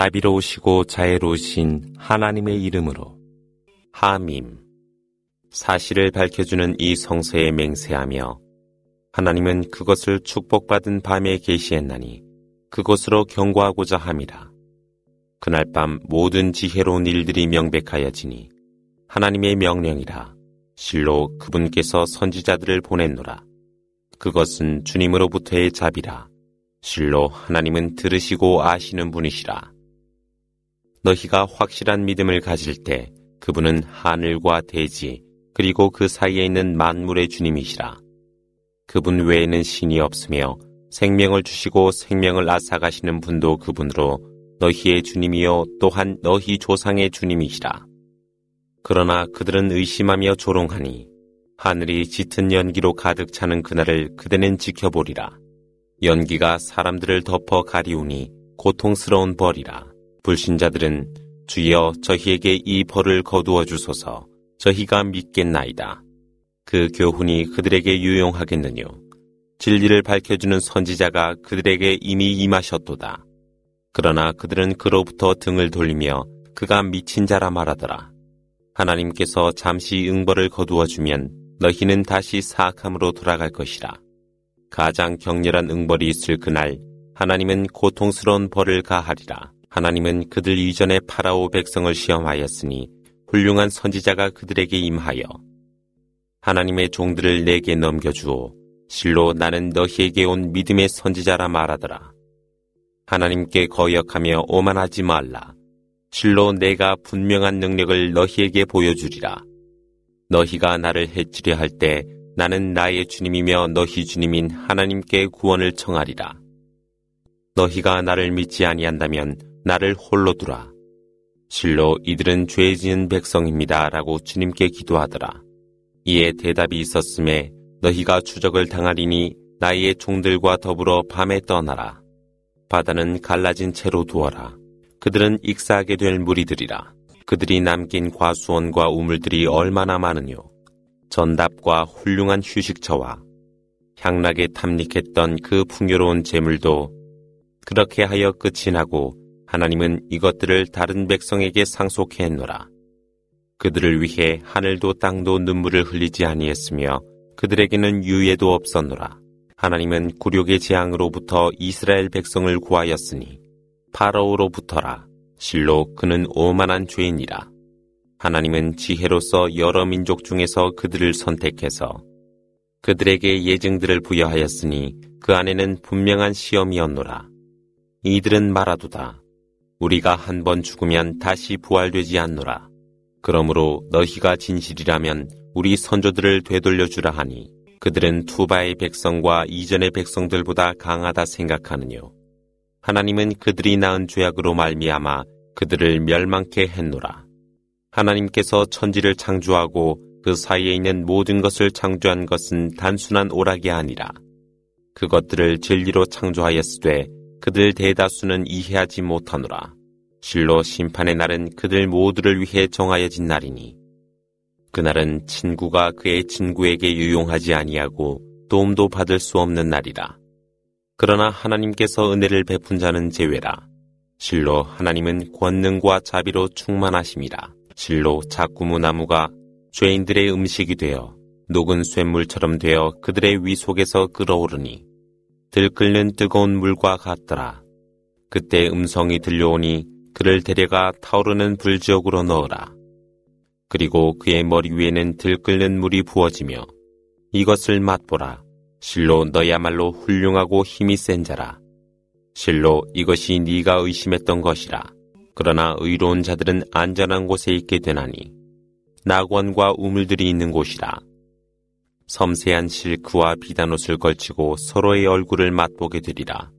자비로우시고 자애로우신 하나님의 이름으로 하밈 사실을 밝혀주는 이 성서에 맹세하며 하나님은 그것을 축복받은 밤에 계시했나니 그것으로 경고하고자 함이라. 그날 밤 모든 지혜로운 일들이 명백하여지니 하나님의 명령이라 실로 그분께서 선지자들을 보냈노라. 그것은 주님으로부터의 자비라. 실로 하나님은 들으시고 아시는 분이시라. 너희가 확실한 믿음을 가질 때 그분은 하늘과 대지 그리고 그 사이에 있는 만물의 주님이시라. 그분 외에는 신이 없으며 생명을 주시고 생명을 앗아가시는 분도 그분으로 너희의 주님이요 또한 너희 조상의 주님이시라. 그러나 그들은 의심하며 조롱하니 하늘이 짙은 연기로 가득 차는 그날을 그대는 지켜보리라. 연기가 사람들을 덮어 가리우니 고통스러운 벌이라. 불신자들은 주여 저희에게 이 벌을 거두어 주소서 저희가 믿겠나이다. 그 교훈이 그들에게 유용하겠느뇨. 진리를 밝혀주는 선지자가 그들에게 이미 임하셨도다. 그러나 그들은 그로부터 등을 돌리며 그가 미친 자라 말하더라. 하나님께서 잠시 응벌을 거두어 주면 너희는 다시 사악함으로 돌아갈 것이라. 가장 격렬한 응벌이 있을 그날 하나님은 고통스러운 벌을 가하리라. 하나님은 그들 이전에 파라오 백성을 시험하였으니 훌륭한 선지자가 그들에게 임하여 하나님의 종들을 내게 넘겨주오. 실로 나는 너희에게 온 믿음의 선지자라 말하더라. 하나님께 거역하며 오만하지 말라. 실로 내가 분명한 능력을 너희에게 보여주리라. 너희가 나를 해치려 할 때 나는 나의 주님이며 너희 주님인 하나님께 구원을 청하리라. 너희가 나를 믿지 아니한다면 나를 홀로 두라. 실로 이들은 죄 지은 백성입니다. 라고 주님께 기도하더라. 이에 대답이 있었음에 너희가 추적을 당하리니 나의 종들과 더불어 밤에 떠나라. 바다는 갈라진 채로 두어라. 그들은 익사하게 될 무리들이라. 그들이 남긴 과수원과 우물들이 얼마나 많으뇨. 전답과 훌륭한 휴식처와 향락에 탐닉했던 그 풍요로운 재물도 그렇게 하여 끝이 나고 하나님은 이것들을 다른 백성에게 상속해 했노라. 그들을 위해 하늘도 땅도 눈물을 흘리지 아니했으며 그들에게는 유예도 없었노라. 하나님은 굴욕의 재앙으로부터 이스라엘 백성을 구하였으니 파라오로부터라. 실로 그는 오만한 죄인이라. 하나님은 지혜로서 여러 민족 중에서 그들을 선택해서 그들에게 예증들을 부여하였으니 그 안에는 분명한 시험이었노라. 이들은 말하도다. 우리가 한 번 죽으면 다시 부활되지 않노라. 그러므로 너희가 진실이라면 우리 선조들을 되돌려 주라 하니 그들은 투바의 백성과 이전의 백성들보다 강하다 생각하느뇨. 하나님은 그들이 낳은 죄악으로 말미암아 그들을 멸망케 했노라. 하나님께서 천지를 창조하고 그 사이에 있는 모든 것을 창조한 것은 단순한 오락이 아니라 그것들을 진리로 창조하였으되 그들 대다수는 이해하지 못하노라. 실로 심판의 날은 그들 모두를 위해 정하여진 날이니 그날은 친구가 그의 친구에게 유용하지 아니하고 도움도 받을 수 없는 날이라. 그러나 하나님께서 은혜를 베푼 자는 제외라. 실로 하나님은 권능과 자비로 충만하심이라. 실로 자꾸무 나무가 죄인들의 음식이 되어 녹은 쇳물처럼 되어 그들의 위 속에서 끓어오르니 들끓는 뜨거운 물과 같더라. 그때 음성이 들려오니 그를 데려가 타오르는 불지옥으로 넣어라. 그리고 그의 머리 위에는 들끓는 물이 부어지며 이것을 맛보라. 실로 너야말로 훌륭하고 힘이 센 자라. 실로 이것이 네가 의심했던 것이라. 그러나 의로운 자들은 안전한 곳에 있게 되나니 낙원과 우물들이 있는 곳이라. 섬세한 실크와 비단옷을 걸치고 서로의 얼굴을 맛보게 되리라.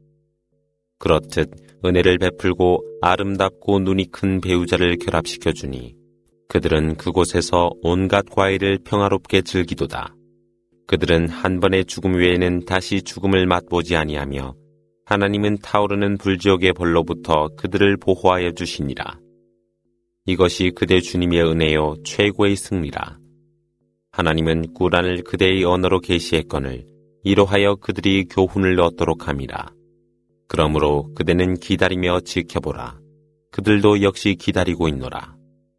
그렇듯 은혜를 베풀고 아름답고 눈이 큰 배우자를 결합시켜 주니 그들은 그곳에서 온갖 과일을 평화롭게 즐기도다. 그들은 한 번의 죽음 외에는 다시 죽음을 맛보지 아니하며 하나님은 타오르는 불지옥의 벌로부터 그들을 보호하여 주시니라. 이것이 그대 주님의 은혜요 최고의 승리라. 하나님은 꾸란을 그대의 언어로 계시했거늘 이로하여 그들이 교훈을 얻도록 함이라. 그러므로 그대는 기다리며 지켜보라. 그들도 역시 기다리고 있노라.